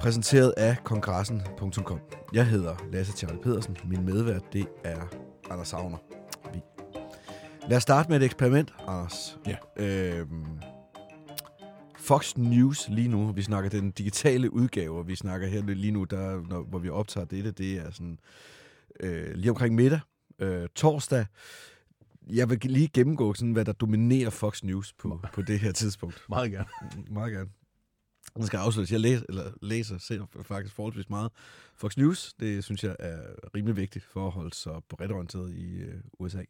præsenteret af kongressen.com. Jeg hedder Lasse Charlie Pedersen. Min medvært, det er Anders Savner. Vi. Lad os starte med et eksperiment, Anders. Ja. Øhm, Fox News lige nu, vi snakker den digitale udgave, og vi snakker her lige nu, der, når, hvor vi optager dette, det er sådan øh, lige omkring middag, øh, torsdag. Jeg vil lige gennemgå, sådan, hvad der dominerer Fox News på, på det her tidspunkt. Meget gerne. Meget gerne. Jeg skal afsløre, jeg læser, eller læser ser faktisk forholdsvis meget Fox News. Det synes jeg er rimelig vigtigt for at holde sig bredt orienteret i øh, USA.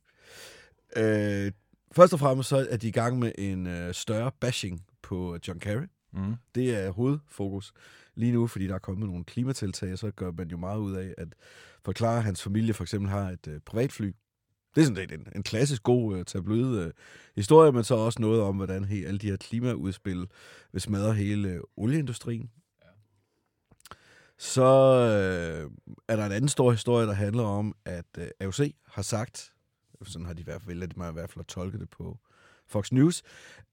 Øh, først og fremmest så er de i gang med en øh, større bashing på John Kerry. Mm. Det er hovedfokus lige nu, fordi der er kommet nogle klimatiltag, så gør man jo meget ud af at forklare, at hans familie for eksempel har et øh, privatfly. Det er sådan lidt en, en klassisk god øh, tabloid øh, historie, men så også noget om, hvordan he, alle de her klimaudspil øh, vil smadre hele øh, olieindustrien. Ja. Så øh, er der en anden stor historie, der handler om, at øh, AOC har sagt, sådan har de i hvert fald, de mig i hvert fald at tolke det på Fox News,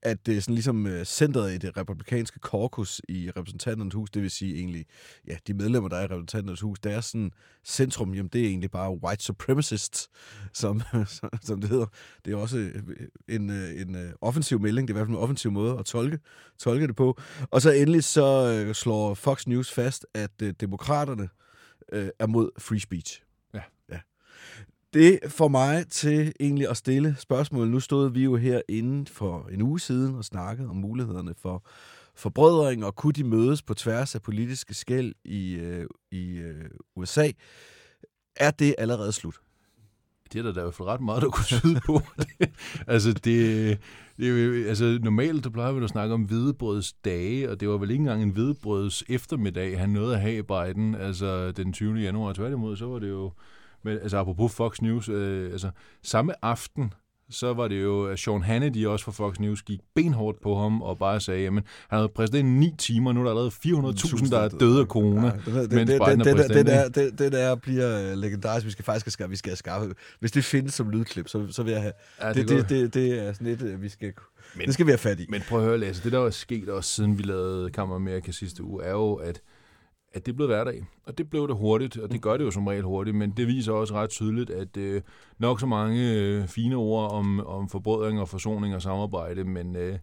at det er sådan ligesom øh, centret i det republikanske korkus i repræsentanternes hus, det vil sige egentlig, ja, de medlemmer, der er i repræsentanternes hus, deres sådan centrum, jamen det er egentlig bare white supremacists, som, som det hedder. Det er også en, en offensiv melding, det er i hvert fald en offensiv måde at tolke, tolke det på. Og så endelig så øh, slår Fox News fast, at øh, demokraterne øh, er mod free speech. Ja. ja. Det får mig til egentlig at stille spørgsmål. Nu stod vi jo herinde for en uge siden og snakkede om mulighederne for forbrødring, og kunne de mødes på tværs af politiske skæld i, øh, i øh, USA. Er det allerede slut? Det er der, der i hvert fald ret meget, der kunne tyde på. altså, det, det, altså, normalt der plejer vi at snakke om hvidebrøds dage, og det var vel ikke engang en hvidebrøds eftermiddag, han nåede at have i Biden, altså den 20. januar. Tværtimod, så var det jo men altså apropos Fox News, øh, altså samme aften, så var det jo, at Sean Hannity også fra Fox News gik benhårdt på ham og bare sagde, jamen, han havde præsident i ni timer, nu er der allerede 400.000, der er døde af corona, ja, det, det, mens det, Biden det, er præsident. Det, der, det, det der bliver legendarisk, vi skal faktisk skaffe, vi skal skaffe. Hvis det findes som lydklip, så, så vil jeg have... Ja, det, det, det, det, det er sådan lidt, vi skal... Men, det skal vi have fat i. Men prøv at høre, Lasse, det der er sket også siden vi lavede Kammer Amerika sidste uge, er jo, at at det blev hverdag. Og det blev det hurtigt, og det gør det jo som regel hurtigt, men det viser også ret tydeligt, at øh, nok så mange øh, fine ord om, om forbrødring og forsoning og samarbejde, men øh,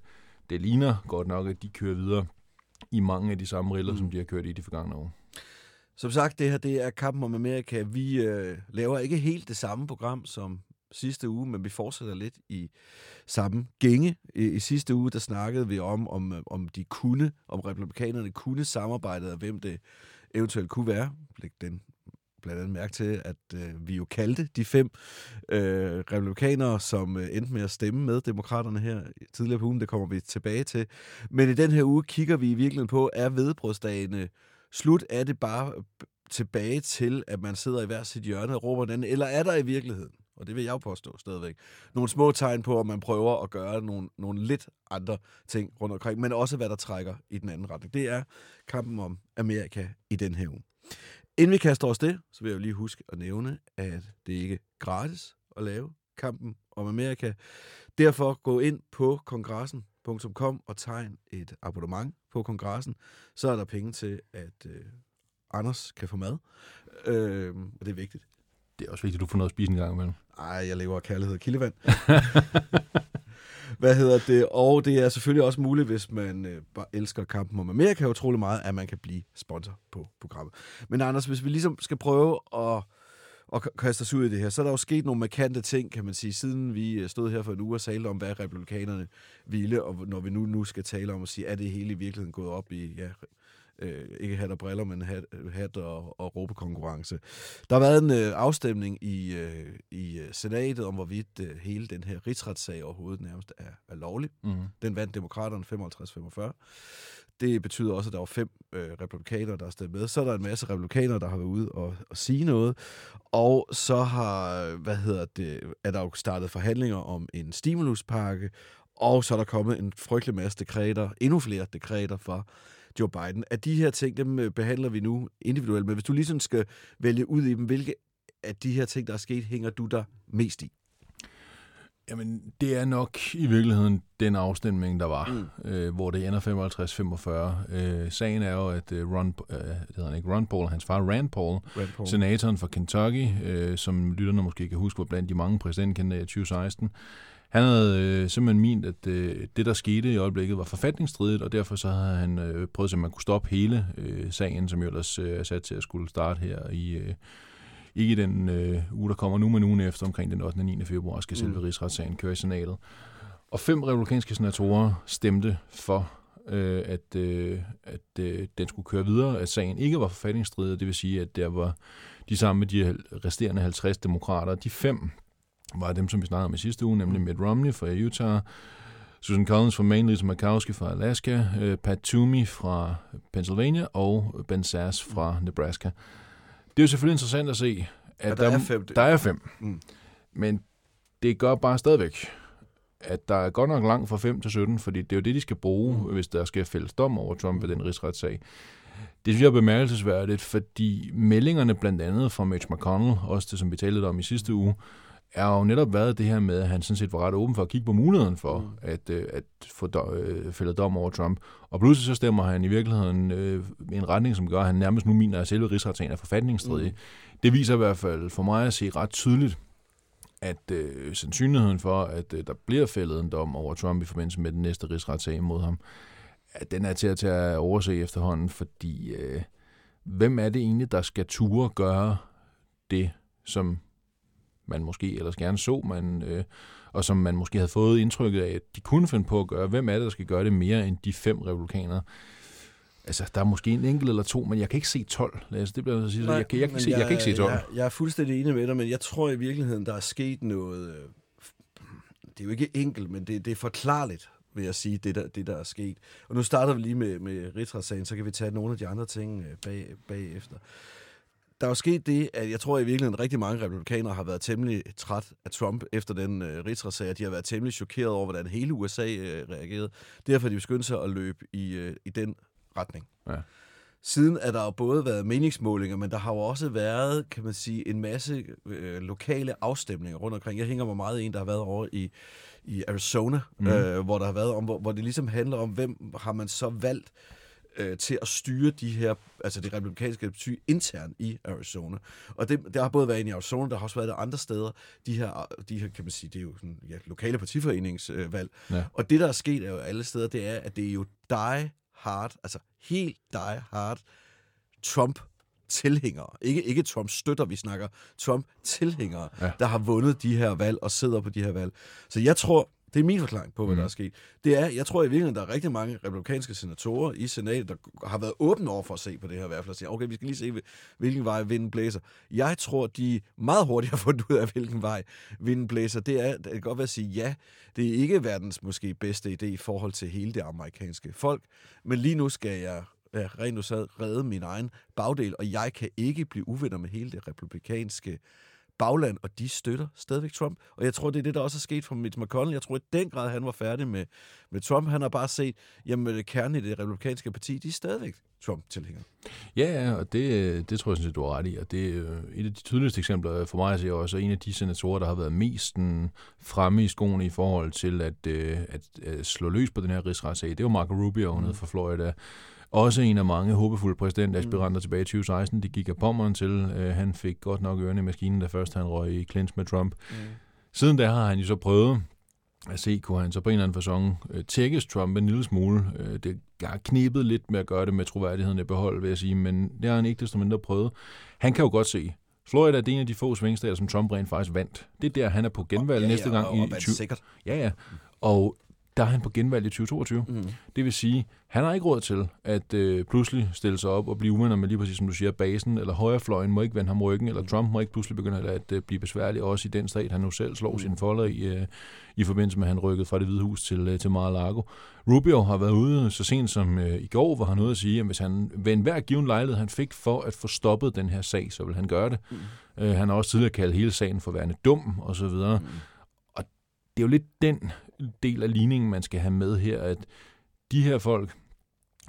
det ligner godt nok, at de kører videre i mange af de samme riller, mm. som de har kørt i de forgangne år. Som sagt, det her det er Kampen om Amerika. Vi øh, laver ikke helt det samme program som sidste uge, men vi fortsætter lidt i samme gænge. I, i sidste uge, der snakkede vi om, om, om de kunne, om republikanerne kunne samarbejde, og hvem det eventuelt kunne være. Læg den blandt andet mærke til, at øh, vi jo kaldte de fem øh, republikanere, som øh, endte med at stemme med demokraterne her tidligere på ugen. Det kommer vi tilbage til. Men i den her uge kigger vi i virkeligheden på, er vedbrødsdagene øh, slut? Er det bare tilbage til, at man sidder i hver sit hjørne og råber den, eller er der i virkeligheden og det vil jeg jo påstå stadigvæk, nogle små tegn på, at man prøver at gøre nogle, nogle lidt andre ting rundt omkring, men også hvad der trækker i den anden retning. Det er kampen om Amerika i den her uge. Inden vi kaster os det, så vil jeg jo lige huske at nævne, at det ikke er gratis at lave kampen om Amerika. Derfor gå ind på kongressen.com og tegn et abonnement på kongressen. Så er der penge til, at øh, Anders kan få mad. Øh, og det er vigtigt. Det er også vigtigt, at du får noget at spise en gang imellem. Ej, jeg lever af kærlighed og kildevand. Hvad hedder det? Og det er selvfølgelig også muligt, hvis man øh, bare elsker kampen om Amerika utrolig meget, at man kan blive sponsor på programmet. Men Anders, hvis vi ligesom skal prøve at, at kaste os ud i det her, så er der jo sket nogle markante ting, kan man sige, siden vi øh, stod her for en uge og talte om, hvad republikanerne ville, og når vi nu, nu skal tale om at sige, er det hele i virkeligheden gået op i, ja, øh, ikke hat og briller, men hat, hat og, og råbekonkurrence. Der har været en øh, afstemning i, øh, i øh, senatet om, hvorvidt øh, hele den her rigsretssag overhovedet nærmest er, er lovlig. Mm-hmm. Den vandt demokraterne 55-45. Det betyder også, at der var fem øh, republikanere, der er stemt med. Så er der en masse republikanere, der har været ude og, og sige noget. Og så har, hvad hedder det, er der jo startet forhandlinger om en stimuluspakke, og så er der kommet en frygtelig masse dekreter, endnu flere dekreter fra Joe Biden. At de her ting, dem øh, behandler vi nu individuelt, men hvis du ligesom skal vælge ud i dem, hvilke af de her ting, der er sket, hænger du der mest i? Jamen, det er nok i virkeligheden den afstemning, der var, mm. øh, hvor det ender 55-45. Øh, sagen er jo, at øh, Ron, øh, det hedder han ikke Ron Paul, hans far Rand Paul, Rand Paul. senatoren fra Kentucky, øh, som lytterne måske kan huske, var blandt de mange præsidentkandidater i 2016, han havde øh, simpelthen ment, at øh, det, der skete i øjeblikket, var forfatningsstridigt, og derfor så havde han øh, prøvet, at man kunne stoppe hele øh, sagen, som jo ellers øh, er sat til at skulle starte her i... Øh, ikke den øh, uge, der kommer nu, men ugen efter, omkring den 8. og 9. februar, skal selve mm. rigsretssagen køre i senatet. Og fem republikanske senatorer stemte for, øh, at, øh, at øh, den skulle køre videre, at sagen ikke var forfatningsstridig, det vil sige, at der var de samme de resterende 50 demokrater. De fem var dem, som vi snakkede om i sidste uge, nemlig Mitt Romney fra Utah, Susan Collins fra Maine, Lisa Murkowski fra Alaska, øh, Pat Toomey fra Pennsylvania og Ben Sass fra Nebraska. Det er jo selvfølgelig interessant at se, at At der er fem. Der er fem. Mm. Men det gør bare stadigvæk, at der er godt nok langt fra 5 til 17, fordi det er jo det, de skal bruge, mm. hvis der skal fælles dom over Trump ved den rigsretssag. Det synes jeg er bemærkelsesværdigt, fordi meldingerne blandt andet fra Mitch McConnell, også det, som vi talte om i sidste uge, er jo netop været det her med, at han sådan set var ret åben for at kigge på muligheden for mm. at, øh, at få do, øh, fældet dom over Trump. Og pludselig så stemmer han i virkeligheden øh, en retning, som gør, at han nærmest nu mener, at selve rigsretssagen er forfatningsstridig. Mm. Det viser i hvert fald for mig at se ret tydeligt, at øh, sandsynligheden for, at øh, der bliver fældet en dom over Trump i forbindelse med den næste rigsretssag mod ham, at den er til at tage overse efterhånden, fordi øh, hvem er det egentlig, der skal ture gøre det, som man måske ellers gerne så, man, øh, og som man måske havde fået indtrykket af, at de kunne finde på at gøre. Hvem er det, der skal gøre det mere end de fem republikanere? Altså, der er måske en enkelt eller to, men jeg kan ikke se 12. Altså, det bliver jeg, at sige. Nej, jeg, kan, jeg, kan se, jeg, jeg kan ikke se 12. Jeg, jeg er fuldstændig enig med dig, men jeg tror i virkeligheden, der er sket noget... øh, Det er jo ikke enkelt, men det, det er forklarligt, vil jeg sige, det der, det der er sket. Og nu starter vi lige med, med rigsretssagen, så kan vi tage nogle af de andre ting øh, bag, bagefter. Der er jo sket det, at jeg tror i virkeligheden, rigtig mange republikanere har været temmelig træt af Trump efter den øh, rigsretssag, de har været temmelig chokeret over, hvordan hele USA øh, reagerede. Derfor har de beskyndt sig at løbe i, øh, i den retning. Ja. Siden er der jo både været meningsmålinger, men der har jo også været, kan man sige, en masse øh, lokale afstemninger rundt omkring. Jeg hænger mig meget i en, der har været over i, i Arizona, mm. øh, hvor der har været om, hvor, hvor det ligesom handler om, hvem har man så valgt øh, til at styre de her, altså det republikanske parti internt i Arizona. Og det, der har både været i Arizona, der har også været der andre steder. De her, de her kan man sige, det er jo sådan, ja, lokale partiforeningsvalg. Ja. Og det, der er sket er jo alle steder, det er, at det er jo die hard, altså helt die hard Trump tilhængere. Ikke, ikke Trump støtter, vi snakker Trump tilhængere, ja. der har vundet de her valg og sidder på de her valg. Så jeg tror, det er min forklaring på, hvad Mm. der er sket. Det er, jeg tror i virkeligheden, der er rigtig mange republikanske senatorer i senatet, der har været åbne over for at se på det her i hvert fald, og sige, okay, vi skal lige se, hvilken vej vinden blæser. Jeg tror, de meget hurtigt har fundet ud af, hvilken vej vinden blæser. Det er, det kan godt være at sige, ja, det er ikke verdens måske bedste idé i forhold til hele det amerikanske folk, men lige nu skal jeg ja, rent nu sad redde min egen bagdel, og jeg kan ikke blive uvenner med hele det republikanske bagland, og de støtter stadigvæk Trump. Og jeg tror, det er det, der også er sket for Mitch McConnell. Jeg tror i den grad, han var færdig med, med Trump. Han har bare set, jamen kernen i det republikanske parti, de er stadigvæk Trump-tilhængere. Ja, ja, og det, det tror jeg sådan set, du har ret i. Og det er øh, et af de tydeligste eksempler for mig, at jeg også er en af de senatorer, der har været mest sådan, fremme i skoene i forhold til at, øh, at, at slå løs på den her rigsretssag. Det var Marco Rubio mm. nede fra Florida. Også en af mange håbefulde præsidentaspiranter mm. tilbage i 2016. Det gik af pommeren til. Øh, han fik godt nok ørerne i maskinen, da først han røg i clinch med Trump. Mm. Siden da har han jo så prøvet at se, kunne han så på en eller anden fasong øh, tækkes Trump en lille smule. Øh, det har knibet lidt med at gøre det med troværdigheden i behold, vil jeg sige, men det har han ikke desto mindre prøvet. Han kan jo godt se, Florida er det en af de få svingstater, som Trump rent faktisk vandt. Det er der, han er på genvalg Ja, ja, næste gang og- i og vandt 20... sikkert. Ja, ja. Og der er han på genvalg i 2022. Mm. Det vil sige, han har ikke råd til at øh, pludselig stille sig op og blive uvenner med lige præcis, som du siger, basen eller højrefløjen må ikke vende ham ryggen, eller Trump må ikke pludselig begynde at øh, blive besværlig, også i den stat, han nu selv slår sine folder i, øh, i forbindelse med, at han rykkede fra det hvide hus til, øh, til Mar-a-Lago. Rubio har været ude så sent som øh, i går, hvor han ude at sige, at hvis han ved enhver given lejlighed, han fik for at få stoppet den her sag, så vil han gøre det. Mm. Øh, han har også tidligere kaldt hele sagen for værende dum, og så videre. Mm. Det er jo lidt den del af ligningen, man skal have med her, at de her folk,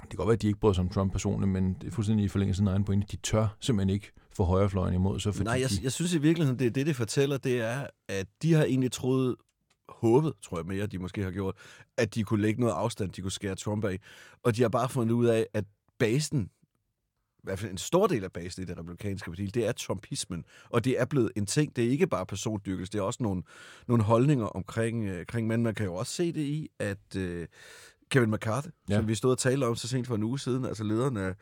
det kan godt være, at de ikke bryder sig om Trump personligt, men det er fuldstændig i forlængelse af sin egen pointe, de tør simpelthen ikke få højrefløjen imod sig, fordi Nej, jeg, jeg synes i virkeligheden, det er det, det fortæller, det er, at de har egentlig troet, håbet, tror jeg mere, de måske har gjort, at de kunne lægge noget afstand, de kunne skære Trump af. Og de har bare fundet ud af, at basen, i hvert fald en stor del af basen i det republikanske parti, det er trumpismen. Og det er blevet en ting. Det er ikke bare persondyrkelse, det er også nogle, nogle holdninger omkring, øh, omkring men man kan jo også se det i, at øh, Kevin McCarthy, Ja. som vi stod og talte om så sent for en uge siden, altså lederen af,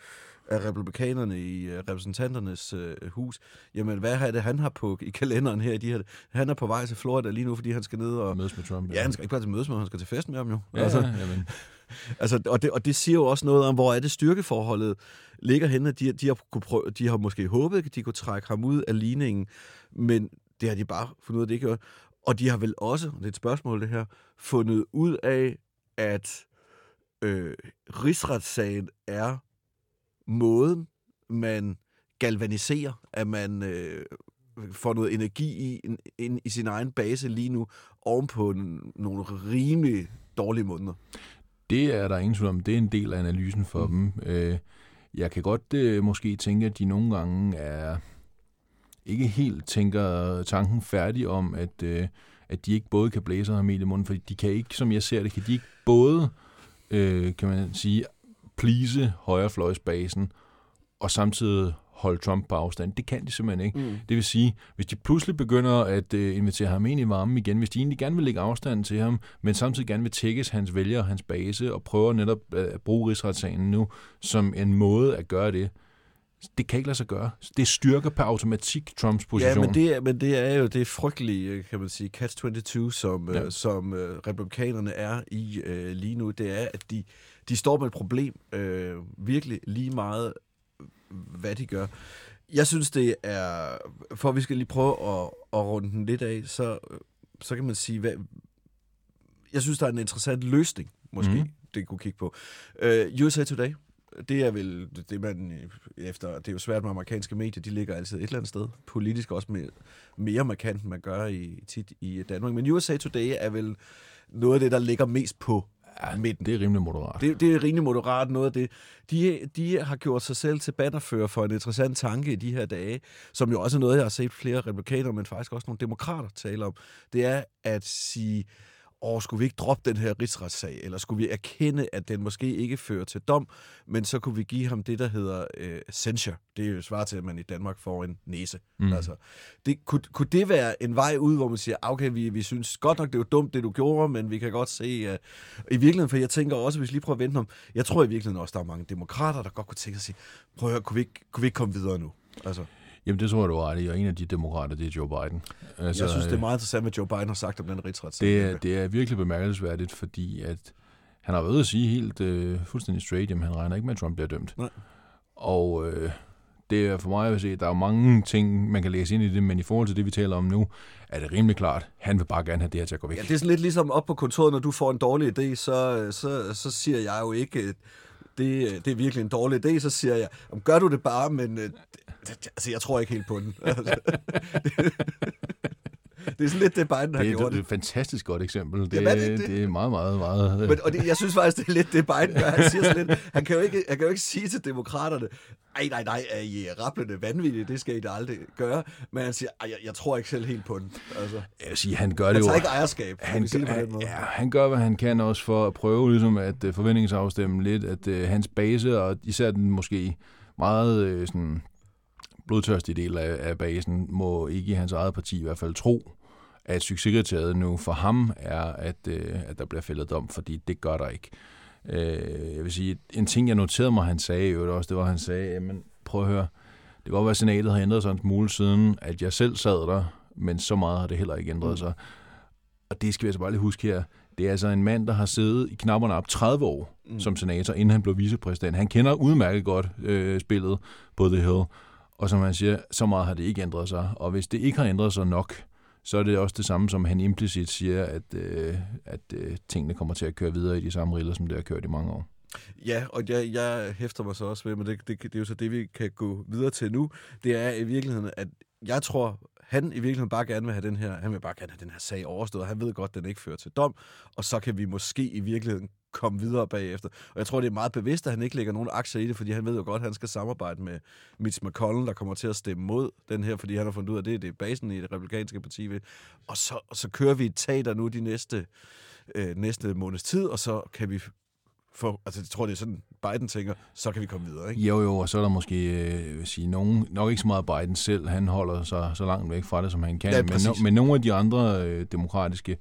af republikanerne i øh, repræsentanternes øh, hus, jamen hvad er det, han har på i kalenderen her? i De her han er på vej til Florida lige nu, fordi han skal ned og... mødes med Trump. Ja, han skal ikke bare til mødes med ham, han skal til fest med ham jo. Ja, altså, ja, jamen, Altså, og, det, og det siger jo også noget om, hvor er det styrkeforholdet ligger henne. De, de, har, kunne prøve, de har måske håbet, at de kunne trække ham ud af ligningen, men det har de bare fundet ud af, det ikke gør. Og de har vel også, og det er et spørgsmål det her, fundet ud af, at øh, rigsretssagen er måden, man galvaniserer, at man øh, får noget energi i, in, in, i sin egen base lige nu, ovenpå n- nogle rimelig dårlige måneder. det er der ingen tvivl om. Det er en del af analysen for mm. dem. Øh, jeg kan godt øh, måske tænke, at de nogle gange er ikke helt tænker tanken færdig om, at, øh, at de ikke både kan blæse og have mel i munden, fordi de kan ikke, som jeg ser det, kan de ikke både, øh, kan man sige, please højrefløjsbasen og samtidig holde Trump på afstand. Det kan de simpelthen ikke. Mm. Det vil sige, hvis de pludselig begynder at øh, invitere ham ind i varmen igen, hvis de egentlig gerne vil lægge afstand til ham, men samtidig gerne vil tækkes hans vælgere hans base, og prøver netop øh, at bruge rigsretssagen nu som en måde at gøre det, det kan ikke lade sig gøre. Det styrker per automatik Trumps position. Ja, men det, er, men det er jo det frygtelige, kan man sige, catch-22, som, Ja. ja. øh, som øh, republikanerne er i øh, lige nu. Det er, at de, de står med et problem øh, virkelig lige meget, hvad de gør. Jeg synes, det er, for at vi skal lige prøve at, at runde den lidt af, så, så kan man sige, hvad, jeg synes, der er en interessant løsning, måske, mm. det kunne kigge på. Uh, USA Today, det er vel det, man efter... Det er jo svært med amerikanske medier, de ligger altid et eller andet sted. Politisk også med, mere markant, end man gør i, tit i Danmark. Men USA Today er vel noget af det, der ligger mest på ja, midten. det er rimelig moderat. Det, det er rimelig moderat noget af det. De, de har gjort sig selv til bannerfører for en interessant tanke i de her dage, som jo også er noget, jeg har set flere republikanere, men faktisk også nogle demokrater tale om. Det er at sige, åh, skulle vi ikke droppe den her rigsretssag, eller skulle vi erkende, at den måske ikke fører til dom, men så kunne vi give ham det, der hedder øh, censure. Det er jo svar til, at man i Danmark får en næse. Mm. Altså, det, kunne, kunne det være en vej ud, hvor man siger, "Ah, okay, vi, vi synes godt nok, det var dumt, det du gjorde, men vi kan godt se, at i virkeligheden, for jeg tænker også, hvis vi lige prøver at vente om, jeg tror i virkeligheden også, der er mange demokrater, der godt kunne tænke sig prøv at høre, kunne vi ikke, kunne vi ikke komme videre nu? Altså, Jamen, det tror jeg, du ret i, og en af de demokrater, det er Joe Biden. Altså, jeg synes, det er meget interessant, hvad Joe Biden har sagt om den rigsretssag. Det er, det er virkelig bemærkelsesværdigt, fordi at han har været ude at sige helt øh, fuldstændig straight, at han regner ikke med, at Trump bliver dømt. Nej. Og øh, det er for mig at se, der er mange ting, man kan læse ind i det, men i forhold til det, vi taler om nu, er det rimelig klart, han vil bare gerne have det her til at gå væk. Ja, det er sådan lidt ligesom op på kontoret, når du får en dårlig idé, så, så, så siger jeg jo ikke, øh, det, det er virkelig en dårlig idé, så siger jeg, "Jamen, gør du det bare, men øh, altså, jeg tror ikke helt på den. Altså, det er sådan lidt det, Biden har det, gjort. det er et fantastisk godt eksempel. Det, Jamen, er det det? det er meget, meget, meget... Men, og det, jeg synes faktisk, det er lidt det, Biden gør. Han, siger sådan lidt, han, kan jo ikke, han kan jo ikke sige til demokraterne, ej, nej, nej, er I rapplende vanvittige, det skal I da aldrig gøre. Men han siger, jeg, jeg tror ikke selv helt på den. Altså, Jeg vil sige, han gør han det jo... tager ikke ejerskab, han, det gør, måde. ja, han gør, hvad han kan også for at prøve ligesom at uh, forventningsafstemme lidt, at uh, hans base, og især den måske meget uh, sådan, blodtørstige del af, af basen, må ikke i hans eget parti i hvert fald tro, at succeskriteriet nu for ham er, at, øh, at der bliver fældet dom, fordi det gør der ikke. Øh, jeg vil sige, en ting, jeg noterede mig, han sagde jo også, det var, at han sagde, jamen, prøv at høre, det kan godt være, at senatet har ændret sig en smule siden, at jeg selv sad der, men så meget har det heller ikke ændret sig. Og det skal vi altså bare lige huske her. Det er altså en mand, der har siddet i knapperne op 30 år mm. som senator, inden han blev vicepræsident. Han kender udmærket godt øh, spillet på The Hill. Og som han siger, så meget har det ikke ændret sig. Og hvis det ikke har ændret sig nok, så er det også det samme, som han implicit siger, at, øh, at øh, tingene kommer til at køre videre i de samme riller, som det har kørt i mange år. Ja, og jeg, jeg hæfter mig så også ved, men det, det, det er jo så det, vi kan gå videre til nu. Det er i virkeligheden, at jeg tror, han i virkeligheden bare gerne vil have den her, han vil bare gerne have den her sag overstået. Han ved godt, at den ikke fører til dom, og så kan vi måske i virkeligheden komme videre bagefter. Og jeg tror, det er meget bevidst, at han ikke lægger nogen aktier i det, fordi han ved jo godt, at han skal samarbejde med Mitch McConnell, der kommer til at stemme mod den her, fordi han har fundet ud af, at det, det er basen i det republikanske parti. Ved. Og så, og så kører vi et tag der nu de næste, øh, næste måneds tid, og så kan vi få, altså jeg tror, det er sådan, Biden tænker, så kan vi komme videre, ikke? Jo, jo, og så er der måske, øh, vil sige, nogen, nok ikke så meget Biden selv, han holder sig så langt væk fra det, som han kan, Ja, men, no, men nogle af de andre øh, demokratiske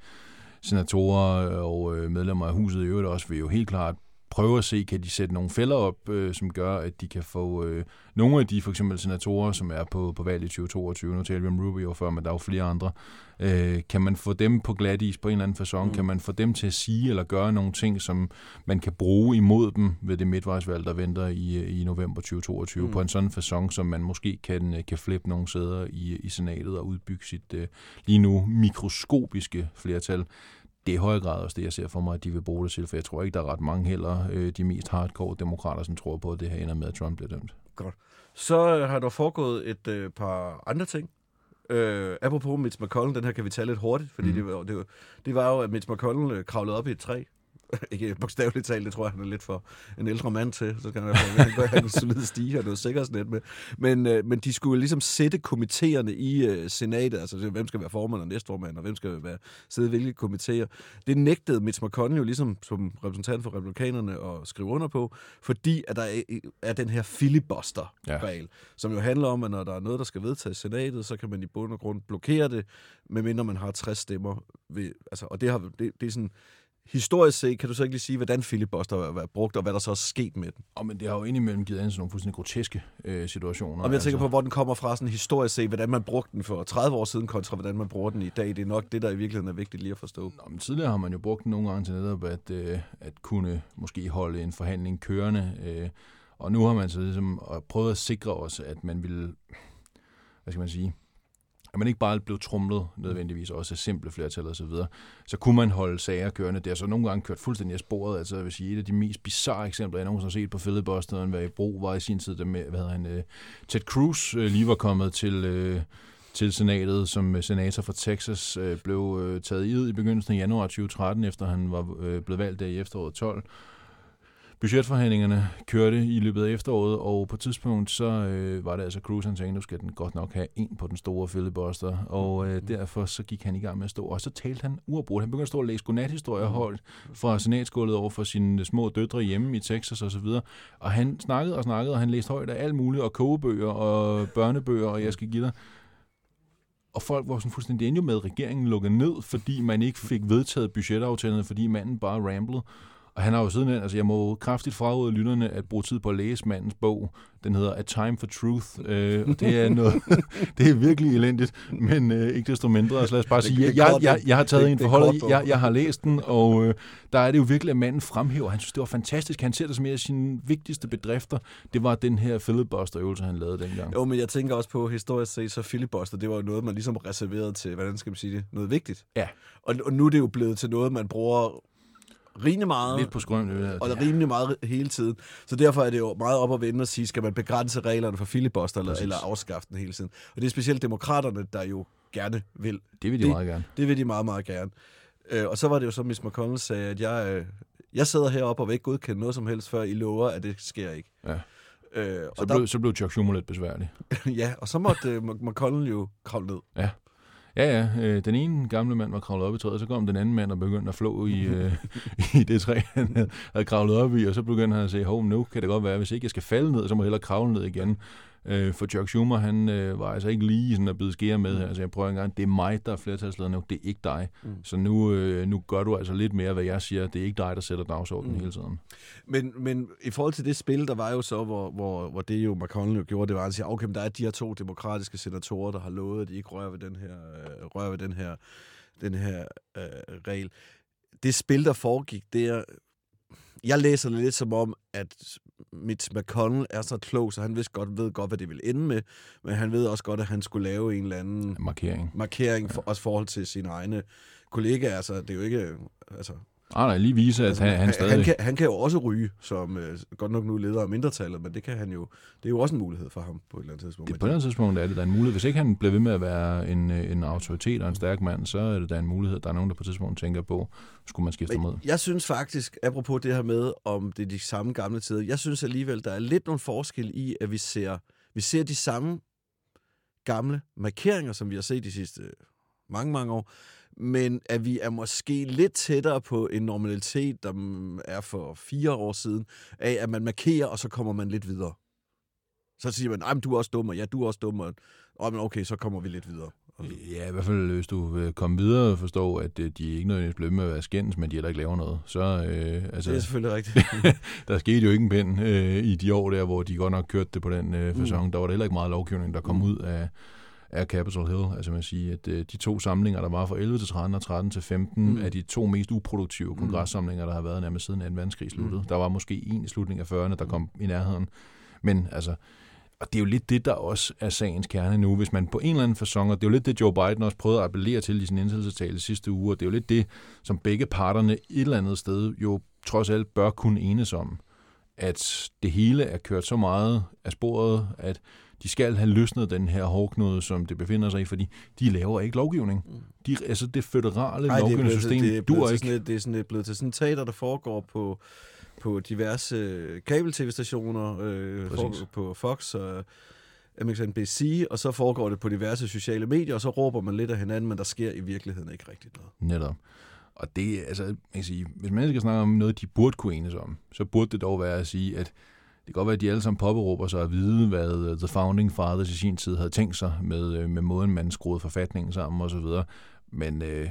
senatorer øh, og øh, medlemmer af huset i øvrigt også vil jo helt klart prøve at se, kan de sætte nogle fælder op, øh, som gør, at de kan få øh, nogle af de for eksempel senatorer, som er på, på valget i 2022, nu taler vi om Rubio før, men der er jo flere andre, øh, kan man få dem på glat is på en eller anden façon? Mm. Kan man få dem til at sige eller gøre nogle ting, som man kan bruge imod dem ved det midtvejsvalg, der venter i, i november 2022, mm. på en sådan façon, som man måske kan, øh, kan flippe nogle sæder i, i senatet og udbygge sit øh, lige nu mikroskopiske flertal det er i høj grad også det, jeg ser for mig, at de vil bruge det til, for jeg tror ikke, der er ret mange heller, øh, de mest hardcore demokrater, som tror på, at det her ender med, at Trump bliver dømt. Godt. Så øh, har der foregået et øh, par andre ting. Øh, apropos Mitch McConnell, den her kan vi tage lidt hurtigt, fordi mm. det, var, det, var, det var jo, at Mitch McConnell øh, kravlede op i et træ. Ikke bogstaveligt talt, det tror jeg, han er lidt for en ældre mand til. Så kan han, kan have en solid stige og noget sikkerhedsnet med. Men, øh, men de skulle ligesom sætte komiteerne i øh, senatet, altså hvem skal være formand og næstformand, og hvem skal være, sidde i hvilke komiteer. Det nægtede Mitch McConnell jo ligesom som repræsentant for republikanerne at skrive under på, fordi at der er, er den her filibuster-regel, ja. som jo handler om, at når der er noget, der skal vedtages i senatet, så kan man i bund og grund blokere det, medmindre man har 60 stemmer. Ved, altså, og det, har, det, det er sådan, historisk set, kan du så ikke lige sige, hvordan filibuster har været brugt, og hvad der så er sket med den? Og men det har jo indimellem givet an til nogle fuldstændig groteske øh, situationer. Og jeg tænker på, hvor den kommer fra sådan historisk set, hvordan man brugte den for 30 år siden, kontra hvordan man bruger den i dag. Det er nok det, der i virkeligheden er vigtigt lige at forstå. Nå, men tidligere har man jo brugt den nogle gange til netop at, øh, at kunne måske holde en forhandling kørende. Øh, og nu har man så ligesom øh, prøvet at sikre os, at man vil, hvad skal man sige, at man ikke bare blev trumlet nødvendigvis også af simple flertal og så videre, så kunne man holde sager kørende. Det har så nogle gange kørt fuldstændig af sporet. Altså, jeg vil sige, et af de mest bizarre eksempler, jeg nogensinde har set på filibusteren, hvad i brug var i sin tid, der med, hvad hedder han, uh, Ted Cruz uh, lige var kommet til, uh, til senatet som senator fra Texas, uh, blev uh, taget i i begyndelsen af januar 2013, efter han var uh, blevet valgt der i efteråret 12. Budgetforhandlingerne kørte i løbet af efteråret, og på et tidspunkt så øh, var det altså Cruz, han tænkte, nu skal den godt nok have en på den store filibuster, og øh, derfor så gik han i gang med at stå, og så talte han uafbrudt. Han begyndte at stå og læse godnathistorier holdt fra senatsgulvet over for sine små døtre hjemme i Texas og så videre, og han snakkede og snakkede, og han læste højt af alt muligt, og kogebøger og børnebøger, og jeg skal give dig. Og folk var sådan fuldstændig enige med, at regeringen lukkede ned, fordi man ikke fik vedtaget budgetaftalerne, fordi manden bare ramblede. Og han har jo siden, altså jeg må kraftigt fraråde lytterne at bruge tid på at læse mandens bog. Den hedder A Time for Truth, øh, og det er noget, det er virkelig elendigt, men øh, ikke desto mindre. Så lad os bare sige, jeg, jeg, jeg, jeg har taget det- en det forhold, kort, jeg, jeg har læst den, og øh, der er det jo virkelig, at manden fremhæver. Han synes, det var fantastisk. Han ser det som en af sine vigtigste bedrifter. Det var den her filibuster-øvelse, han lavede dengang. Jo, men jeg tænker også på, historisk set, så filibuster, det var jo noget, man ligesom reserverede til, hvordan skal man sige det, noget vigtigt. Ja. Og, og nu er det jo blevet til noget, man bruger rimelig meget. Lidt på skrøm. Det, og rimelig meget hele tiden. Så derfor er det jo meget op at vende at sige, skal man begrænse reglerne for filibuster, eller, Præcis. eller afskaffe den hele tiden. Og det er specielt demokraterne, der jo gerne vil. det vil de det- meget gerne. Det vil de meget, meget gerne. Øh, og så var det jo så, Miss McConnell sagde, at jeg, øh, jeg sidder heroppe og vil ikke godkende noget som helst, før I lover, at det sker ikke. Ja. Øh, Så og, blev, så blev Chuck Schumer lidt besværlig. der, ja, og så måtte øh, McConnell jo kravle ned. Ja, ja. Øh, den ene gamle mand var kravlet op i træet, så kom den anden mand og begyndte at flå i, øh, i det træ, han havde- havde kravlet op i, og så begyndte han at sige, hov, nu kan det godt være, hvis ikke jeg skal falde ned, så må jeg hellere kravle ned igen. Øh, for Chuck Schumer, han øh, var altså ikke lige sådan at bide skære med. Mm. Altså jeg prøver engang, det er mig, der er flertalsleder nu, det er ikke dig. Mm. Så nu, øh, nu gør du altså lidt mere, hvad jeg siger. Det er ikke dig, der sætter dagsordenen mm. hele tiden. Men, men i forhold til det spil, der var jo så, hvor, hvor, hvor det jo McConnell jo gjorde, det var, at han siger, okay, men der er de her to demokratiske senatorer, der har lovet, at de ikke rører ved den her, øh, rører ved den her, den her øh, regel. Det spil, der foregik, det er, jeg læser det lidt som om, at Mitch McConnell er så klog, så han vidste godt, ved godt, hvad det vil ende med, men han ved også godt, at han skulle lave en eller anden Markering. markering, for, også i forhold til sine egne kollegaer. Altså, det er jo ikke... Altså, Ah, nej, lige vise, at altså, han, han stadig... han, kan, han kan jo også ryge, som øh, godt nok nu leder af mindretallet, men det kan han jo... Det er jo også en mulighed for ham på et eller andet tidspunkt. Det, på et eller andet tidspunkt er det da en mulighed. Hvis ikke han bliver ved med at være en, øh, en autoritet og en stærk mand, så er det da en mulighed. Der er nogen, der på et tidspunkt tænker på, skulle man skifte. Men jeg synes faktisk, apropos det her med, om det er de samme gamle tider, jeg synes alligevel, der er lidt nogle forskel i, at vi ser, vi ser de samme gamle markeringer, som vi har set de sidste mange, mange år, men at vi er måske lidt tættere på en normalitet, der mm, er for fire år siden, af at man markerer, og så kommer man lidt videre. Så siger man, nej, du er også dum, og ja, du er også dum, og oh, men okay, så kommer vi lidt videre. Ja, i hvert fald hvis du vil komme videre og forstå, at øh, de ikke nødvendigvis ved med at være skændes, men de heller ikke laver noget. Så, øh, Det er altså, selvfølgelig rigtigt. der skete jo ikke en pind øh, i de år der, hvor de godt nok kørte det på den øh, fasong. Mm. Der var der heller ikke meget lovgivning, der kom mm. ud af, af Capitol Hill. Altså man siger, at øh, de to samlinger, der var fra 11 til 13 og 13 til 15, mm. er de to mest uproduktive kongresssamlinger, der har været nærmest siden 2. verdenskrig sluttede. Mm. Der var måske en i slutningen af 40'erne, der kom i nærheden. Men altså, og det er jo lidt det, der også er sagens kerne nu. Hvis man på en eller anden fasong, og det er jo lidt det, Joe Biden også prøvede at appellere til i sin indsættelsestale sidste uge, og det er jo lidt det, som begge parterne et eller andet sted jo trods alt bør kunne enes om, at det hele er kørt så meget af sporet, at de skal have løsnet den her hårdknude, som det befinder sig i, fordi de laver ikke lovgivning. De, altså det føderale Ej, det er blevet, lovgivningssystem det er ikke. sådan et, det er sådan et, blevet til sådan et teater, der foregår på, på diverse kabel-tv-stationer, øh, for, Præcis. på Fox og MSNBC, og så foregår det på diverse sociale medier, og så råber man lidt af hinanden, men der sker i virkeligheden ikke rigtigt noget. Netop. Og det, altså, man kan sige, hvis man skal snakke om noget, de burde kunne enes om, så burde det dog være at sige, at det kan godt være, at de alle sammen påberåber sig at vide, hvad øh, The Founding Fathers i sin tid havde tænkt sig med, øh, med måden, man skruede forfatningen sammen osv. Men øh,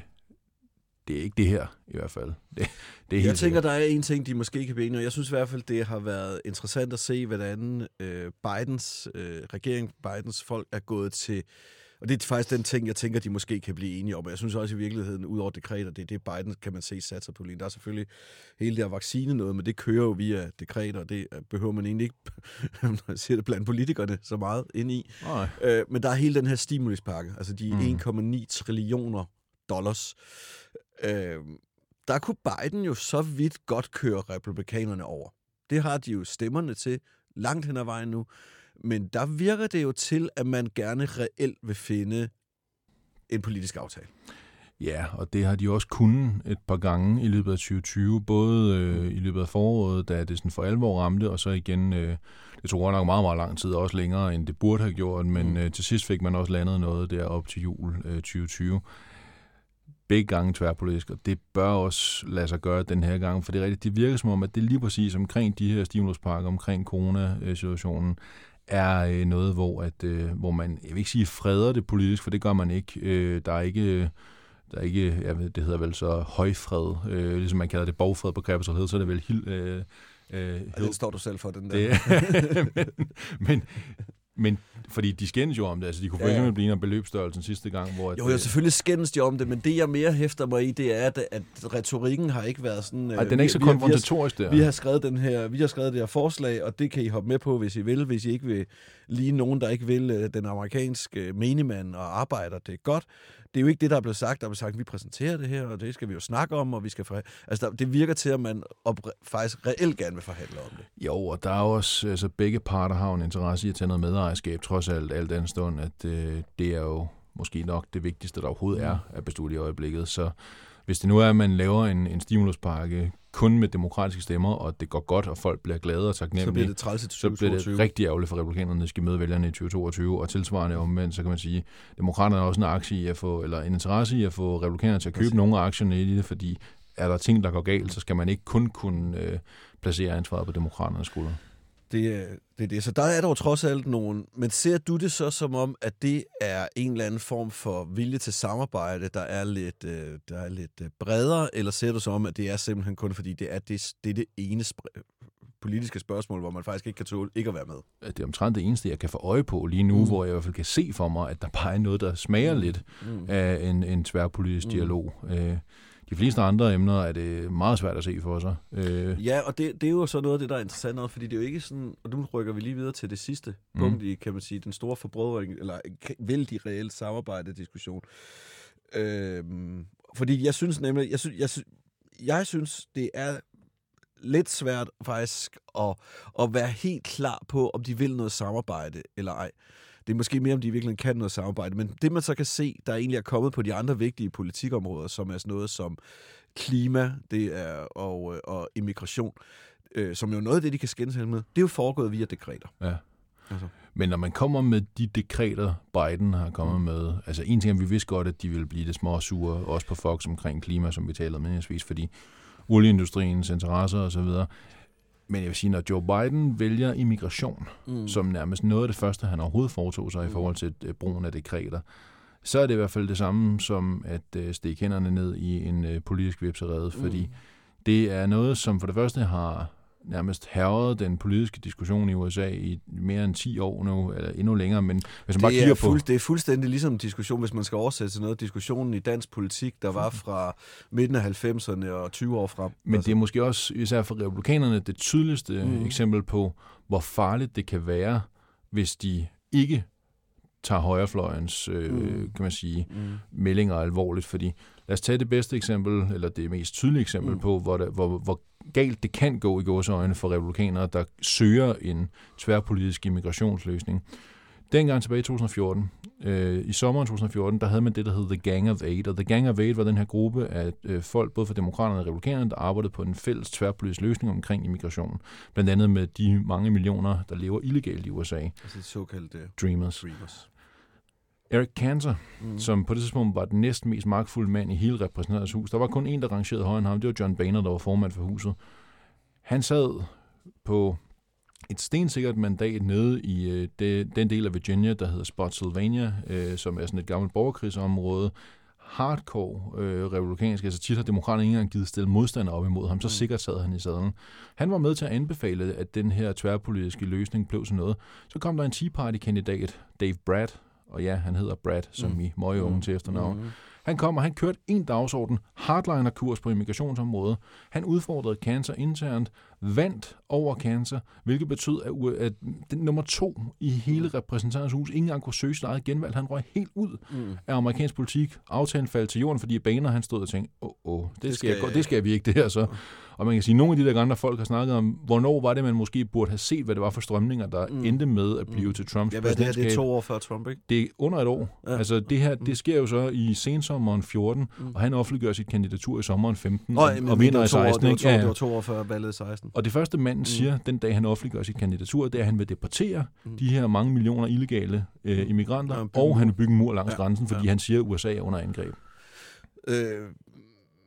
det er ikke det her, i hvert fald. Det, det er Jeg tænker, sikkert. der er en ting, de måske kan blive om. Jeg synes i hvert fald, det har været interessant at se, hvordan øh, Bidens øh, regering, Bidens folk er gået til... Og det er faktisk den ting, jeg tænker, de måske kan blive enige om. Og jeg synes også i virkeligheden, ud over dekreter, det er det, Biden kan man se satser på lige. Der er selvfølgelig hele det her vaccine noget, men det kører jo via dekreter, og det øh, behøver man egentlig ikke, når jeg siger det, blandt politikerne så meget ind i. Nej. Øh, men der er hele den her stimuluspakke, altså de Mm. 1,9 trillioner dollars. Øh, der kunne Biden jo så vidt godt køre republikanerne over. Det har de jo stemmerne til langt hen ad vejen nu. Men der virker det jo til, at man gerne reelt vil finde en politisk aftale. Ja, og det har de også kunnet et par gange i løbet af 2020, både øh, i løbet af foråret, da det sådan for alvor ramte, og så igen, øh, det tog nok meget, meget lang tid, også længere end det burde have gjort, men øh, til sidst fik man også landet noget der op til jul øh, 2020. Begge gange tværpolitisk, og det bør også lade sig gøre den her gang, for det er rigtigt, det virker som om, at det lige præcis omkring de her stimuluspakker, omkring coronasituationen, er øh, noget, hvor, at, øh, hvor man, jeg vil ikke sige freder det politisk, for det gør man ikke. Øh, der er ikke der er ikke, jeg ved, det hedder vel så højfred, øh, ligesom man kalder det borgfred på Hill, så er det vel Hill, øh, øh, Og den står du selv for, den der. det, men, men, men, fordi de skændes jo om det, altså de kunne for Ja, ja. eksempel blive om beløbsstørrelsen sidste gang, hvor... At, Jo, jo, øh, selvfølgelig skændes de om det, men det jeg mere hæfter mig i, det er, at, at retorikken har ikke været sådan... Ej, øh, den er ikke så konfrontatorisk der. Vi har skrevet den her, vi har skrevet det her forslag, og det kan I hoppe med på, hvis I vil. Hvis I ikke vil lige nogen, der ikke vil øh, den amerikanske menigmand og arbejder, det er godt. Det er jo ikke det, der er blevet sagt. Der er blevet sagt, at vi præsenterer det her, og det skal vi jo snakke om, og vi skal forhandle. Altså, der, det virker til, at man faktisk reelt gerne vil forhandle om det. Jo, og der er også, altså begge parter har en interesse i at tage noget medejerskab, trods alt, alt den stund, at øh, det er jo måske nok det vigtigste, der overhovedet er at beslutte i øjeblikket. Så hvis det nu er, at man laver en, en stimuluspakke kun med demokratiske stemmer, og det går godt, og folk bliver glade og taknemmelige, Så bliver det træls til så bliver det 2022. rigtig ærgerligt for republikanerne, at de skal møde vælgerne i 2022, og tilsvarende omvendt, så kan man sige, demokraterne har også en aktie i at få, eller en interesse i at få republikanerne til at købe Præcis. nogle af aktierne i det, fordi er der ting, der går galt, så skal man ikke kun kunne øh, placere ansvaret på demokraternes skuldre. Det, er- det er det. Så der er der jo trods alt nogen. Men ser du det så som om, at det er en eller anden form for vilje til samarbejde, der er lidt, øh, der er lidt øh, bredere, eller ser du så om, at det er simpelthen kun fordi, det er det, det, er det ene politiske spørgsmål, hvor man faktisk ikke kan tåle ikke at være med? det er omtrent det eneste, jeg kan få øje på lige nu, mm. hvor jeg i hvert fald kan se for mig, at der bare er noget, der smager mm. lidt mm. af en, en tværpolitisk mm. dialog. Øh, de fleste andre emner er det meget svært at se for sig. Øh, Ja, og det, det er jo så noget af det, der er interessant fordi det er jo ikke sådan, og nu rykker vi lige videre til det sidste mm. punkt i, kan man sige, den store forbrødring, eller vældig reelle samarbejde-diskussion. Øhm, fordi jeg synes nemlig, jeg synes, jeg, synes, jeg synes, det er lidt svært faktisk at, at være helt klar på, om de vil noget samarbejde eller ej. Det er måske mere, om de virkelig kan noget samarbejde. Men det, man så kan se, der egentlig er kommet på de andre vigtige politikområder, som er sådan noget som klima det er, og, øh, og immigration, øh, som jo noget af det, de kan skændes med, det er jo foregået via dekreter. ja. Altså. Men når man kommer med de dekreter, Biden har kommet med, altså en ting vi vidste godt, at de ville blive lidt småsure, også på Fox omkring klima, som vi taler om indledningsvis, fordi olieindustriens interesser osv., men jeg vil sige, når Joe Biden vælger immigration, mm. som nærmest noget af det første, han overhovedet foretog sig i forhold til øh, brugen af dekreter, så er det i hvert fald det samme som at øh, stikke hænderne ned i en øh, politisk vipserede, fordi det er noget, som for det første har nærmest herret den politiske diskussion i USA i mere end 10 år nu, eller endnu længere, men hvis man bare Det kigger er, på... fuld, det er fuldstændig ligesom en diskussion, hvis man skal oversætte til noget, diskussionen i dansk politik, der var fra midten af 90'erne og 20 år frem. Men det er måske også, især for republikanerne, det tydeligste mm. eksempel på, hvor farligt det kan være, hvis de ikke tager højrefløjens, øh, Mm. kan man sige, Mm. meldinger alvorligt. Fordi lad os tage det bedste eksempel, eller det mest tydelige eksempel Mm. på, hvor, det, hvor, hvor galt det kan gå i gåseøjne for republikanere, der søger en tværpolitisk immigrationsløsning. Dengang tilbage i 2014, øh, i sommeren 2014, der havde man det, der hed The Gang of Eight. Og The Gang of Eight var den her gruppe af øh, folk, både fra demokraterne og republikanerne, der arbejdede på en fælles tværpolitisk løsning omkring immigration. Blandt andet med de mange millioner, der lever illegalt i USA. Altså de såkaldte Dreamers. dreamers. Eric Cantor, Mm. som på det tidspunkt var den næsten mest magtfulde mand i hele repræsentantets hus. Der var kun en, der rangerede højere end ham. Det var John Boehner, der var formand for huset. Han sad på et stensikkert mandat nede i øh, det, den del af Virginia, der hedder Spotsylvania, øh, som er sådan et gammelt borgerkrigsområde. Hardcore øh, republikansk, altså tit har demokraterne ikke engang givet stille modstander op imod ham, så Mm. sikkert sad han i sadlen. Han var med til at anbefale, at den her tværpolitiske løsning blev sådan noget. Så kom der en Tea Party-kandidat, Dave Brad, og ja, han hedder Brad, som Mm. i møgeungen Mm. til efternavn. Mm. Han kom, og han kørte en dagsorden, hardliner-kurs på immigrationsområdet. Han udfordrede cancer internt, vandt over cancer, hvilket betød, at, at den nummer to i hele repræsentantens hus ikke engang kunne søge sit eget genvalg. Han røg helt ud Mm. af amerikansk politik. Aftalen faldt til jorden, fordi baner han stod og tænkte, åh, oh, oh, det, Det skal jeg, det skal vi ikke, det her så. Og man kan sige, at nogle af de der andre folk har snakket om, hvornår var det, man måske burde have set, hvad det var for strømninger, der Mm. mm. endte med at blive Mm. til Trumps Ja, hvad er det her? Det er to år før Trump, ikke? Det er under et år. Ja. Altså det her, Mm. det sker jo så i sensommeren 14, Mm. mm. og han offentliggør sit kandidatur i sommeren 15, Nå, og, og vinder det i var to år- 16. Det var, ikke? to, Ja, det var to år før valget i 16. Og det første manden siger, den dag han offentliggør sit kandidatur, det er, at han vil deportere Mm. de her mange millioner illegale øh, immigranter, Ja, og han vil bygge en mur langs Ja, grænsen, fordi ja. han siger, at USA er under angreb. Øh,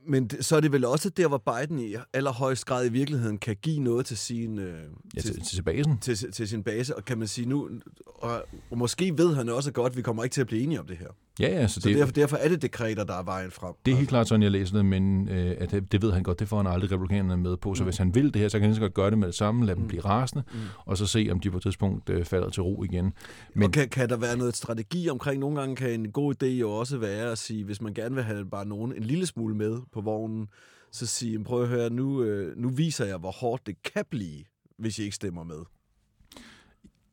men det, så er det vel også der, hvor Biden i allerhøjst grad i virkeligheden kan give noget til sin, øh, Ja, til, til, til basen. til, til sin base, og kan man sige nu, og, og måske ved han også godt, at vi kommer ikke til at blive enige om det her. Ja, ja, så Så det, derfor, derfor er det dekreter, der er vejen frem. det er helt klart sådan, jeg læser det, men øh, at det, det ved han godt, det får han aldrig republikanerne med på. Så Mm. hvis han vil det her, så kan han så godt gøre det med det samme, lade dem Mm. blive rasende, Mm. og så se, om de på et tidspunkt øh, falder til ro igen. Men og kan, kan der være noget strategi omkring, nogle gange kan en god idé jo også være at sige, hvis man gerne vil have bare nogen en lille smule med på vognen, så sige, "Men prøv at høre, nu, øh, nu viser jeg, hvor hårdt det kan blive, hvis I ikke stemmer med.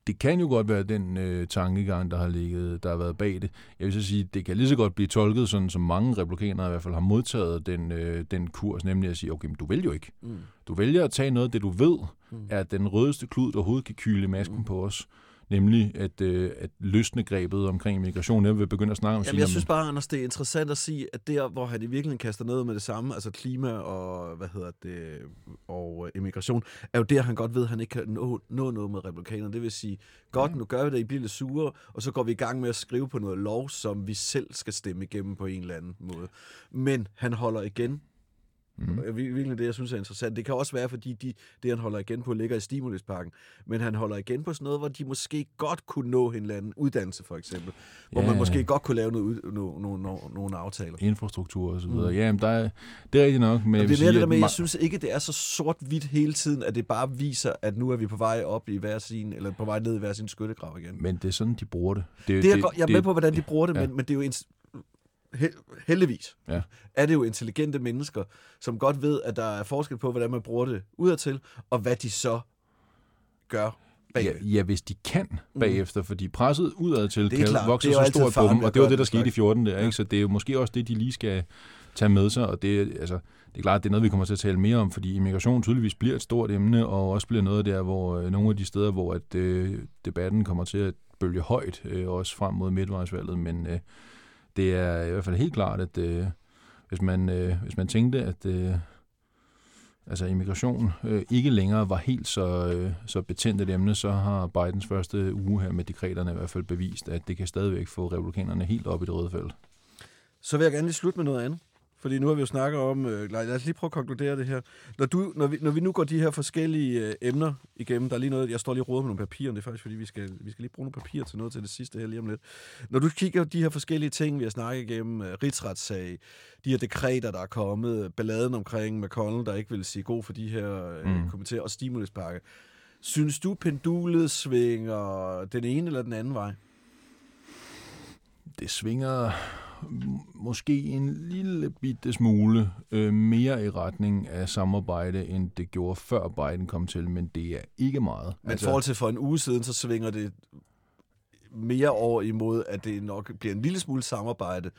Det kan jo godt være den øh, tankegang, der har ligget, der har været bag det. Jeg vil så sige, det kan lige så godt blive tolket sådan, som mange republikanere i hvert fald har modtaget den, øh, den kurs, nemlig at sige, okay, men du vil jo ikke. Mm. Du vælger at tage noget af det, du ved, Mm. er den rødeste klud, der overhovedet kan kyle masken på os. Nemlig at, øh, at løsne grebet omkring migration. Jeg vil begynde at snakke om Jamen, sige, jeg synes bare, Anders, det er interessant at sige, at der, hvor han i virkeligheden kaster noget med det samme, altså klima og, hvad hedder det, og immigration, er jo der, han godt ved, at han ikke kan nå, nå noget med republikanerne. Det vil sige, godt, nu gør vi det, I bliver lidt sure, og så går vi i gang med at skrive på noget lov, som vi selv skal stemme igennem på en eller anden måde. Men han holder igen Mm. Virkelig det, jeg synes er interessant. Det kan også være, fordi de, det, han holder igen på, ligger i stimuluspakken. Men han holder igen på sådan noget, hvor de måske godt kunne nå hinanden. Uddannelse for eksempel. Hvor Ja. man måske godt kunne lave noget, no, no, no, nogle aftaler. Infrastruktur og så videre. Mm. Ja, men der er, det er rigtigt nok. Men det er sige, det der med, jeg synes ikke, det er så sort-hvidt hele tiden, at det bare viser, at nu er vi på vej op i hver sin, eller på vej ned i hver sin skyttegrav igen. Men det er sådan, de bruger det. Det, Det er, godt, jeg er med på, hvordan de bruger det, ja. men, men det er jo en, heldigvis Ja. er det jo intelligente mennesker, som godt ved, at der er forskel på, hvordan man bruger det udadtil, og hvad de så gør bagved. Ja, ja, hvis de kan bagefter, fordi presset udad til Mm. Det er kan klart, vokse så stort på dem, og det var det, der skete i sagt. 14. Der, ikke? Så det er jo måske også det, de lige skal tage med sig, og det, er- altså, det er klart, det er noget, vi kommer til at tale mere om, fordi immigration tydeligvis bliver et stort emne, og også bliver noget der, hvor øh, nogle af de steder, hvor at, øh, debatten kommer til at bølge højt, øh, også frem mod midtvejsvalget, men øh, det er i hvert fald helt klart, at øh, hvis, man, øh, hvis man tænkte, at øh, altså immigration øh, ikke længere var helt så, øh, så betændt et emne, så har Bidens første uge her med dekreterne i hvert fald bevist, at det kan stadigvæk få republikanerne helt op i det røde felt. Så vil jeg gerne lige slutte med noget andet. Fordi nu har vi jo snakket om, øh, lad os lige prøve at konkludere det her. Når, du, når, vi, når vi nu går de her forskellige øh, emner igennem, der er lige noget, jeg står lige og med nogle papirer, det er faktisk fordi, vi skal, vi skal lige bruge nogle papirer til noget til det sidste her lige om lidt. Når du kigger på de her forskellige ting, vi har snakket igennem, øh, rigsretssag, de her dekreter, der er kommet, balladen omkring McConnell, der ikke vil sige god for de her øh, Mm. mm. kommentarer, og stimuluspakke. Synes du, pendulet svinger den ene eller den anden vej? Det svinger måske en lille bitte smule øh, mere i retning af samarbejde, end det gjorde før Biden kom til, men det er ikke meget. Men altså, i forhold til for en uge siden, så svinger det mere over imod, at det nok bliver en lille smule samarbejde,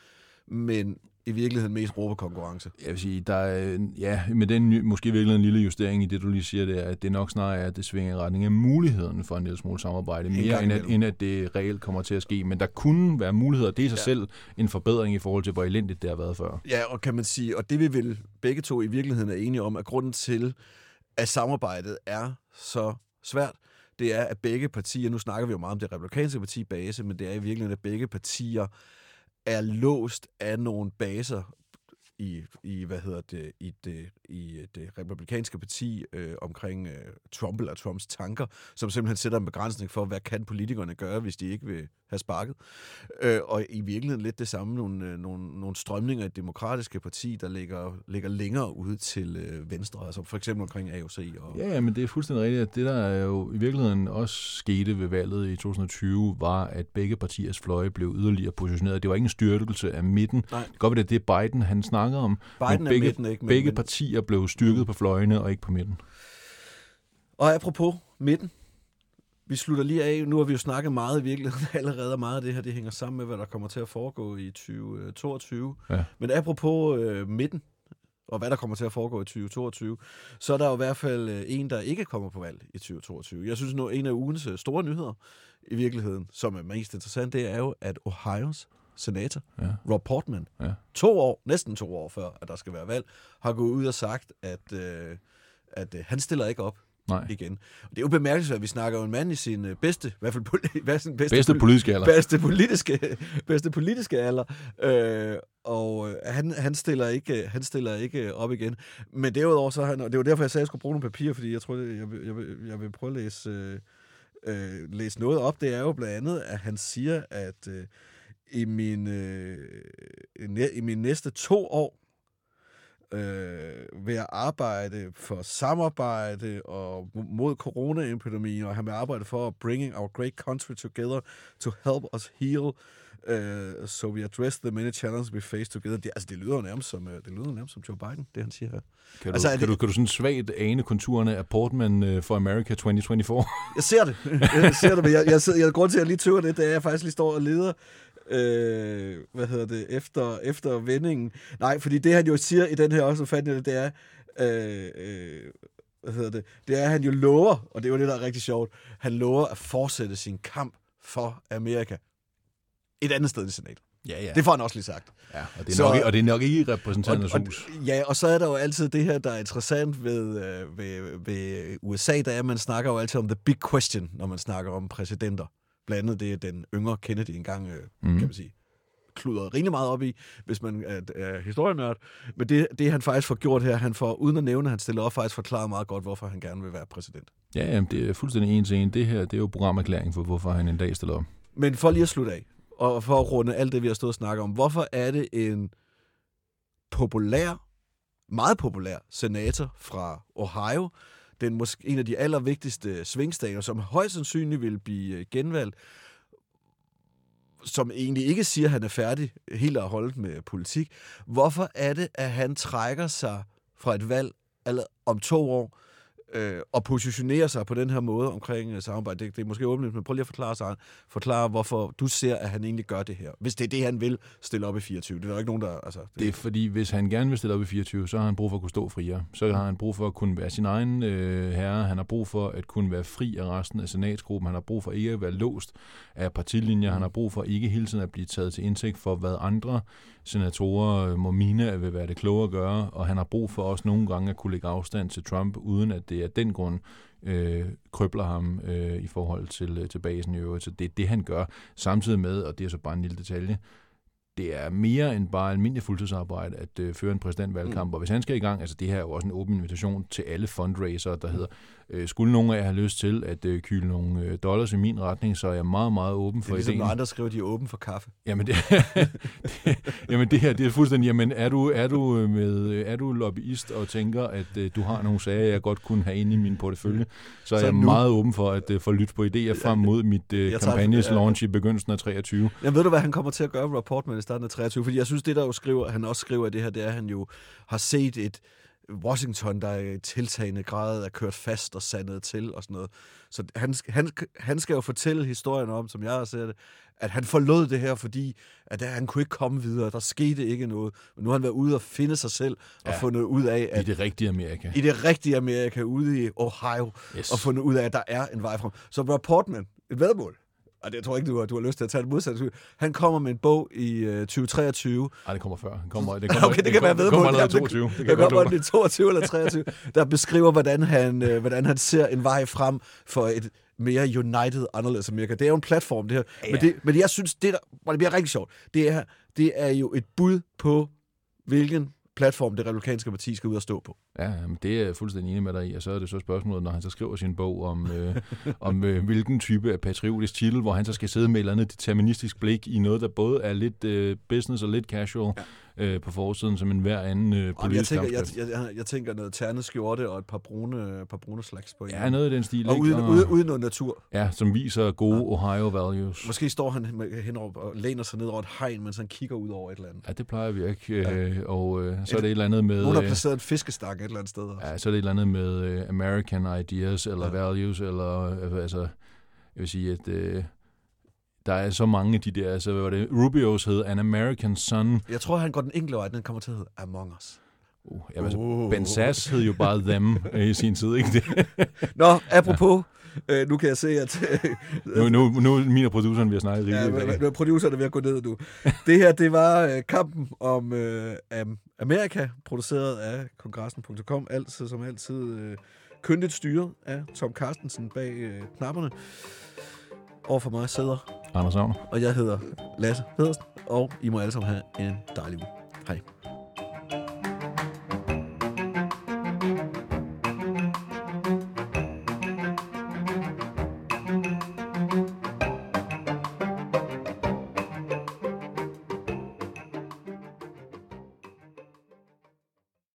men i virkeligheden mest råbekonkurrence. Jeg vil sige, der er, ja, med den måske virkelig en lille justering i det, du lige siger, det er, at det nok snarere er, at det svinger i retning af muligheden for en lille smule samarbejde, En mere end at, end at det reelt kommer til at ske. Men der kunne være muligheder. Det er i sig Ja. selv en forbedring i forhold til, hvor elendigt det har været før. Ja, og kan man sige, og det vi vel begge to i virkeligheden er enige om, at grunden til, at samarbejdet er så svært, det er, at begge partier, nu snakker vi jo meget om det republikanske parti base, men det er i virkeligheden, at begge partier er låst af nogle baser i, i hvad hedder det, i det, i det republikanske parti øh, omkring øh, Trump eller Trumps tanker, som simpelthen sætter en begrænsning for, hvad kan politikerne gøre, hvis de ikke vil have sparket. Øh, og i virkeligheden lidt det samme, nogle, øh, nogle, nogle strømninger i det demokratiske parti, der ligger, ligger længere ude til øh, venstre, altså for eksempel omkring AOC. Og, Ja, ja, men det er fuldstændig rigtigt, at det, der jo i virkeligheden også skete ved valget i 2020, var, at begge partiers fløje blev yderligere positioneret. Det var ikke en styrkelse af midten. Nej. Det kan godt være, det er det, Biden han snakker om. Biden men begge, midten, ikke? Men- begge partier blev styrket på fløjene og ikke på midten. Og apropos midten, vi slutter lige af. Nu har vi jo snakket meget i virkeligheden allerede, og meget af det her det hænger sammen med, hvad der kommer til at foregå i 2022. Ja. Men apropos øh, midten, og hvad der kommer til at foregå i 2022, så er der jo i hvert fald øh, en, der ikke kommer på valg i 2022. Jeg synes nu, en af ugens øh, store nyheder i virkeligheden, som er mest interessant, det er jo, at Ohios senator, Ja. Rob Portman, Ja. to år, næsten to år før, at der skal være valg, har gået ud og sagt, at, øh, at øh, han stiller ikke op Nej. igen. Og det er jo bemærkelsesværdigt, at vi snakker om en mand i sin øh, bedste, i hvert fald poli- hvad sin bedste, Bedste poli- politiske alder. bedste politiske, bedste politiske alder. Øh, og øh, han, han, stiller ikke, han stiller ikke op igen. Men derudover så han, og det var derfor, jeg sagde, at jeg skulle bruge nogle papirer, fordi jeg tror, jeg, jeg, vil- jeg, jeg vil prøve at læse, øh, øh, læse noget op. Det er jo blandt andet, at han siger, at øh, i, min, øh, i næ- i mine næste to år, øh, ved at arbejde for samarbejde og mod coronaepidemien, og han vil arbejde for bringing our great country together to help us heal, uh, so we address the many challenges we face together. Det, altså, det lyder jo nærmest som, øh, det lyder nærmest som Joe Biden, det han siger her. Kan du, Altså, kan, det- du, kan du sådan svagt ane konturerne af Portman for America 2024? Jeg ser det. Jeg ser det, men jeg, jeg, sidder, jeg grund til, at jeg lige tøver det er, at jeg faktisk lige står og leder øh, hvad hedder det, efter, efter vendingen. Nej, fordi det, han jo siger i den her også, fandt jeg det, er, øh, øh, hvad hedder det, det er, at han jo lover, og det er jo det, der er rigtig sjovt, han lover at fortsætte sin kamp for Amerika et andet sted i senatet. ja, ja. Det får han også lige sagt. ja og, det er Så- nok, ikke- og det er nok ikke i repræsentanternes og, hus. ja, og så er der jo altid det her, der er interessant ved, øh, ved, ved USA, der er, at man snakker jo altid om the big question, når man snakker om præsidenter. Blandt andet det er den yngre Kennedy engang, øh, mm. Kan man sige, kludret rimelig meget op i, hvis man er, er historienørd. Men det, det, han faktisk får gjort her, han får, uden at nævne, at han stiller op, faktisk forklaret meget godt, hvorfor han gerne vil være præsident. Ja, jamen, det er fuldstændig en til en. Det her det er jo programerklæring for, hvorfor han en dag stiller op. Men for lige at slutte af, og for at runde alt det, vi har stået og snakket om, hvorfor er det en populær, meget populær senator fra Ohio, den måske en af de allervigtigste svingstater, som højst sandsynligt vil blive øh, genvalgt, som egentlig ikke siger, at han er færdig øh, helt og holdt med politik. Hvorfor er det, at han trækker sig fra et valg aller- om to år, øh, og positionere sig på den her måde omkring øh, samarbejde. Det, det er måske åbent, men prøv lige at forklare, sig, forklare, hvorfor du ser, at han egentlig gør det her. Hvis det er det, han vil stille op i 24. Det er der ikke nogen, der... Altså, Det er fordi, hvis han gerne vil stille op i 24, så har han brug for at kunne stå friere. Så har han brug for at kunne være sin egen øh, herre. Han har brug for at kunne være fri af resten af senatsgruppen. Han har brug for ikke at være låst af partilinjer. Han har brug for ikke hele tiden at blive taget til indtægt for, hvad andre senatorer øh, må mine vil være det kloge at gøre. Og han har brug for også nogle gange at kunne lægge afstand til Trump, uden at det af den grund øh, krybler ham øh, i forhold til, øh, til basen i øvrigt. Så det er det, han gør. Samtidig med, og det er så bare en lille detalje, det er mere end bare almindelig fuldtidsarbejde at øh, føre en præsidentvalgkamp. Mm. Og hvis han skal i gang, altså det her er jo også en åben invitation til alle fundraiser, der hedder, øh, skulle nogen af jer have lyst til at øh, kyle nogle øh, dollars i min retning, så er jeg meget, meget åben det for er ligesom, ideen. når andre skriver, de er åbne for kaffe. Jamen det, det, jamen det her, det er fuldstændig, jamen er du, er du, øh, med, er du lobbyist og tænker, at øh, du har nogle sager, jeg godt kunne have inde i min portefølje, så er Så jeg nu- meget åben for at øh, få lytte på idéer frem mod mit øh, tager- kampagnes ja. launch i begyndelsen af 23. Jeg ved du, hvad han kommer til at gøre med Rapport med i starten af 23? Fordi jeg synes, det der jo skriver, han også skriver i det her, det er, at han jo har set et Washington, der i tiltagende grad er kørt fast og sandet til og sådan noget. Så han, han, han skal jo fortælle historien om, som jeg har set det, at han forlod det her, fordi at han kunne ikke komme videre. Der skete ikke noget. Men nu har han været ude og finde sig selv og Ja. fundet ud af, I at det rigtige Amerika. i det rigtige Amerika, ude i Ohio, Yes. og fundet ud af, at der er en vej frem. Så Rapportman, et vedmål, og det jeg tror ikke, du har, du har lyst til at tage det modsatte. Han kommer med en bog i øh, 2023. Nej, det kommer før. Det kommer, det kommer, Okay, det kan være kommer- vedmål. Det kommer allerede Jamen, 22. Det Det godt kommer i 22 eller 23, der beskriver, hvordan han, øh, hvordan han ser en vej frem for et mere united, anderledes Amerika. Det er jo en platform, det her. Ja. Men, det, men jeg synes, det, der, det bliver rigtig sjovt, det er, det er jo et bud på, hvilken platform det republikanske parti skal ud og stå på. Ja, jamen, det er jeg fuldstændig enig med dig i. Og så er det så spørgsmålet, når han så skriver sin bog om, øh, om øh, hvilken type af patriotisk titel, hvor han så skal sidde med et eller andet deterministisk blik i noget, der både er lidt øh, business og lidt casual ja. Øh, på forsiden, som en hver anden øh, Og jeg politisk tænker, jeg, kampskrift. jeg, jeg, jeg tænker noget ternet skjorte og et par brune, par brune slags på. Ja, noget i den stil. Og uden, uden, uden noget natur. Ja, som viser gode Ohio values. Måske står han henover og læner sig ned over et hegn, mens han kigger ud over et eller andet. Ja, det plejer vi ikke. Øh, og øh, så er det et eller andet med... Nogen har øh, placeret en fiskestang et eller andet sted. Også. Ja, så er det et eller andet med øh, American ideas, eller Ja. ja. values, eller øh, altså, jeg vil sige, at øh, der er så mange af de der, altså hvad var det, Rubios hed An American Son. Jeg tror, han går den enkle vej. Den kommer til at hedde Among Us. Uh, jamen, altså, Uh. Ben Sass hed jo bare Them øh, i sin tid, ikke det? Nå, apropos, øh, nu kan jeg se, at Nu, nu, nu er min og produceren, vi har snakket ja, dag. men producerne er ved at gå ned nu. Det her, det var øh, kampen om øh, Am- Amerika, produceret af kongressen.com, altid som altid øh, kyndigt styret af Tom Carstensen bag øh, knapperne. Overfor mig sidder, Anders Agner. og jeg hedder Lasse Pedersen, og I må alle sammen have en dejlig uge. Hej.